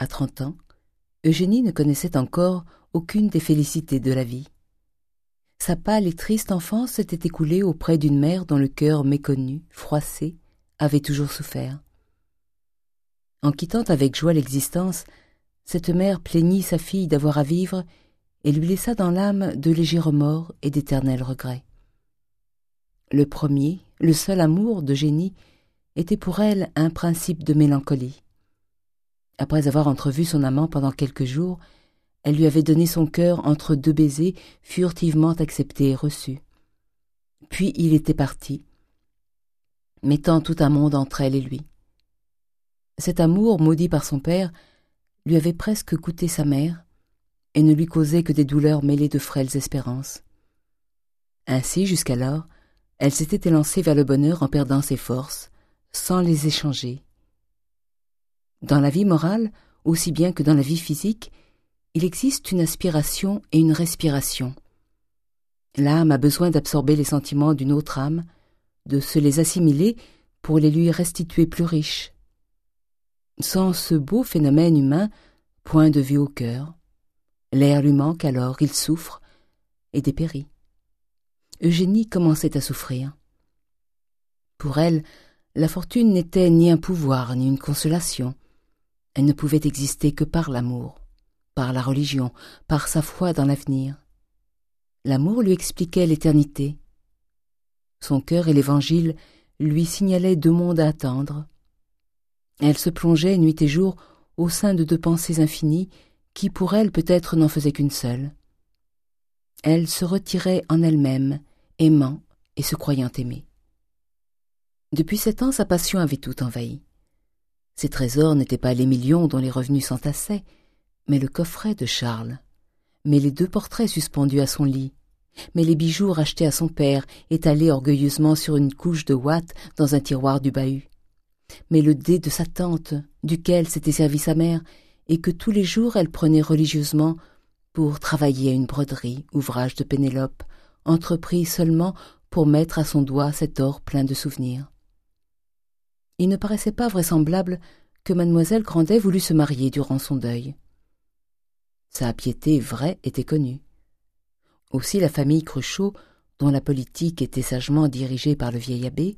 À trente ans, Eugénie ne connaissait encore aucune des félicités de la vie. Sa pâle et triste enfance s'était écoulée auprès d'une mère dont le cœur méconnu, froissé, avait toujours souffert. En quittant avec joie l'existence, cette mère plaignit sa fille d'avoir à vivre et lui laissa dans l'âme de légers remords et d'éternels regrets. Le premier, le seul amour d'Eugénie, était pour elle un principe de mélancolie. Après avoir entrevu son amant pendant quelques jours, elle lui avait donné son cœur entre deux baisers furtivement acceptés et reçus. Puis il était parti, mettant tout un monde entre elle et lui. Cet amour, maudit par son père, lui avait presque coûté sa mère, et ne lui causait que des douleurs mêlées de frêles espérances. Ainsi, jusqu'alors, elle s'était élancée vers le bonheur en perdant ses forces, sans les échanger. Dans la vie morale, aussi bien que dans la vie physique, il existe une aspiration et une respiration. L'âme a besoin d'absorber les sentiments d'une autre âme, de se les assimiler pour les lui restituer plus riches. Sans ce beau phénomène humain, point de vie au cœur. L'air lui manque alors, il souffre et dépérit. Eugénie commençait à souffrir. Pour elle, la fortune n'était ni un pouvoir ni une consolation. Elle ne pouvait exister que par l'amour par la religion, par sa foi dans l'avenir. L'amour lui expliquait l'éternité. Son cœur et l'Évangile lui signalaient deux mondes à attendre. Elle se plongeait nuit et jour au sein de deux pensées infinies qui pour elle peut-être n'en faisaient qu'une seule. Elle se retirait en elle-même, aimant et se croyant aimée. Depuis sept ans, sa passion avait tout envahi. Ses trésors n'étaient pas les millions dont les revenus s'entassaient, mais le coffret de Charles, mais les deux portraits suspendus à son lit, mais les bijoux rachetés à son père, étalés orgueilleusement sur une couche de ouate dans un tiroir du bahut, mais le dé de sa tante, duquel s'était servie sa mère, et que tous les jours elle prenait religieusement pour travailler à une broderie, ouvrage de Pénélope, entrepris seulement pour mettre à son doigt cet or plein de souvenirs. Il ne paraissait pas vraisemblable que mademoiselle Grandet voulût se marier durant son deuil. Sa piété vraie était connue. Aussi la famille Cruchot, dont la politique était sagement dirigée par le vieil abbé,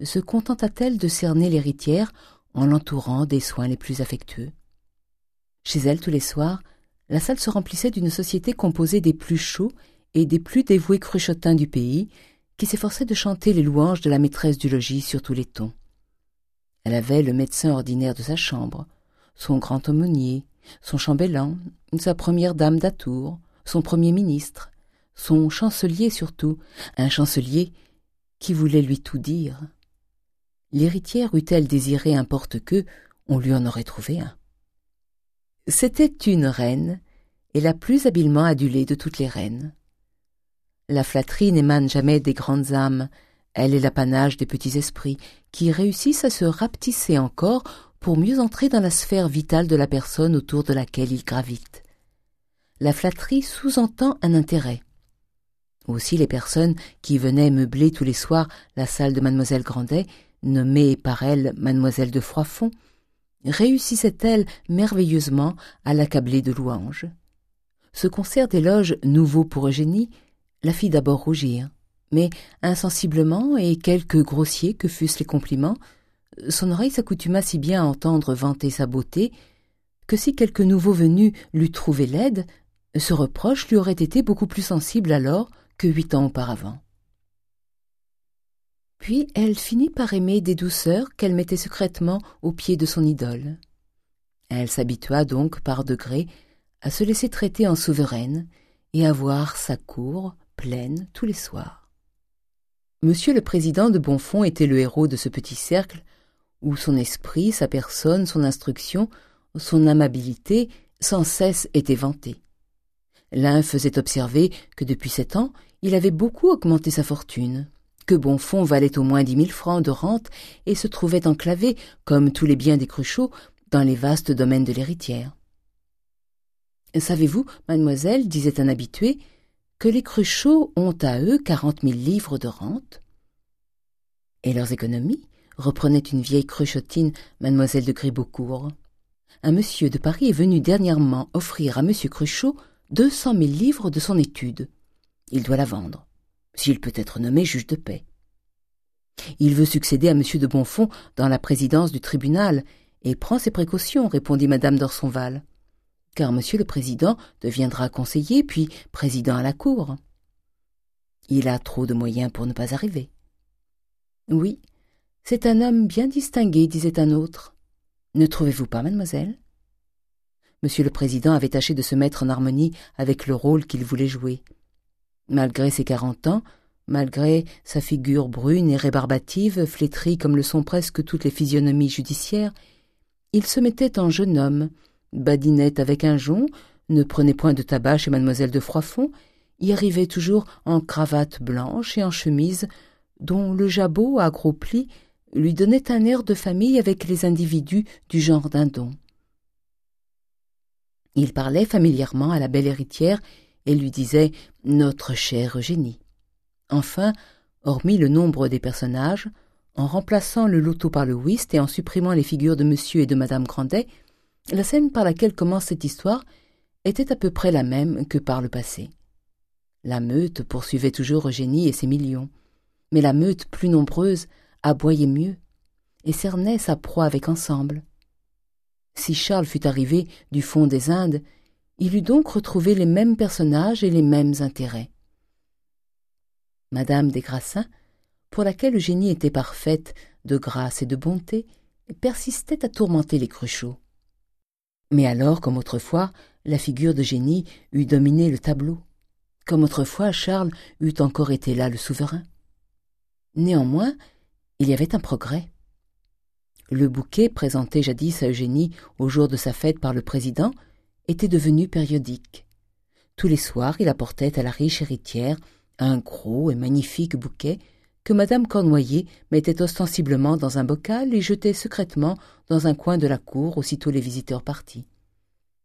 se contenta-t-elle de cerner l'héritière en l'entourant des soins les plus affectueux? Chez elle, tous les soirs, la salle se remplissait d'une société composée des plus chauds et des plus dévoués cruchotins du pays, qui s'efforçaient de chanter les louanges de la maîtresse du logis sur tous les tons. Elle avait le médecin ordinaire de sa chambre, son grand aumônier, son chambellan, sa première dame d'Atour, son premier ministre, son chancelier surtout, un chancelier qui voulait lui tout dire. L'héritière eût-elle désiré un porte-queue, on lui en aurait trouvé un? C'était une reine, et la plus habilement adulée de toutes les reines. La flatterie n'émane jamais des grandes âmes, elle est l'apanage des petits esprits, qui réussissent à se rapetisser encore pour mieux entrer dans la sphère vitale de la personne autour de laquelle ils gravitent. La flatterie sous-entend un intérêt. Aussi les personnes qui venaient meubler tous les soirs la salle de mademoiselle Grandet, nommée par elle mademoiselle de Froidfond, réussissaient-elles merveilleusement à l'accabler de louanges. Ce concert d'éloges nouveau pour Eugénie la fit d'abord rougir, mais insensiblement et quelque grossiers que fussent les compliments, son oreille s'accoutuma si bien à entendre vanter sa beauté que si quelque nouveau venu l'eût trouvé laide, ce reproche lui aurait été beaucoup plus sensible alors que huit ans auparavant. Puis elle finit par aimer des douceurs qu'elle mettait secrètement aux pieds de son idole. Elle s'habitua donc par degrés à se laisser traiter en souveraine et à voir sa cour pleine tous les soirs. Monsieur le président de Bonfond était le héros de ce petit cercle où son esprit, sa personne, son instruction, son amabilité sans cesse étaient vantés. L'un faisait observer que depuis sept ans, il avait beaucoup augmenté sa fortune, que Bonfond valait au moins dix mille francs de rente et se trouvait enclavé, comme tous les biens des Cruchot, dans les vastes domaines de l'héritière. Savez-vous, mademoiselle, disait un habitué, que les Cruchot ont à eux quarante mille livres de rente Et leurs économies reprenait une vieille cruchotine, mademoiselle de Gribeaucourt. Un monsieur de Paris est venu dernièrement offrir à monsieur Cruchot deux cent mille livres de son étude. Il doit la vendre, s'il peut être nommé juge de paix. Il veut succéder à monsieur de Bonfons dans la présidence du tribunal et prend ses précautions, répondit madame d'Orsonval, car monsieur le président deviendra conseiller puis président à la cour. Il a trop de moyens pour ne pas arriver. Oui, c'est un homme bien distingué, disait un autre. Ne trouvez-vous pas, mademoiselle? Monsieur le Président avait tâché de se mettre en harmonie avec le rôle qu'il voulait jouer. Malgré ses quarante ans, malgré sa figure brune et rébarbative, flétrie comme le sont presque toutes les physionomies judiciaires, il se mettait en jeune homme, badinait avec un jonc, ne prenait point de tabac chez mademoiselle de Froidfond, y arrivait toujours en cravate blanche et en chemise, dont le jabot à gros plis lui donnait un air de famille avec les individus du genre dindon. Il parlait familièrement à la belle héritière et lui disait « Notre chère Eugénie ». Enfin, hormis le nombre des personnages, en remplaçant le loto par le whist et en supprimant les figures de monsieur et de madame Grandet, la scène par laquelle commence cette histoire était à peu près la même que par le passé. La meute poursuivait toujours Eugénie et ses millions, mais la meute plus nombreuse aboyait mieux et cernait sa proie avec ensemble. Si Charles fût arrivé du fond des Indes, il eût donc retrouvé les mêmes personnages et les mêmes intérêts. Madame des Grassins, pour laquelle Eugénie était parfaite de grâce et de bonté, persistait à tourmenter les Cruchots. Mais alors, comme autrefois, la figure d'Eugénie eût dominé le tableau. Comme autrefois, Charles eût encore été là le souverain. Néanmoins, il y avait un progrès. Le bouquet présenté jadis à Eugénie au jour de sa fête par le président était devenu périodique. Tous les soirs, il apportait à la riche héritière un gros et magnifique bouquet que madame Cornoiller mettait ostensiblement dans un bocal et jetait secrètement dans un coin de la cour aussitôt les visiteurs partis.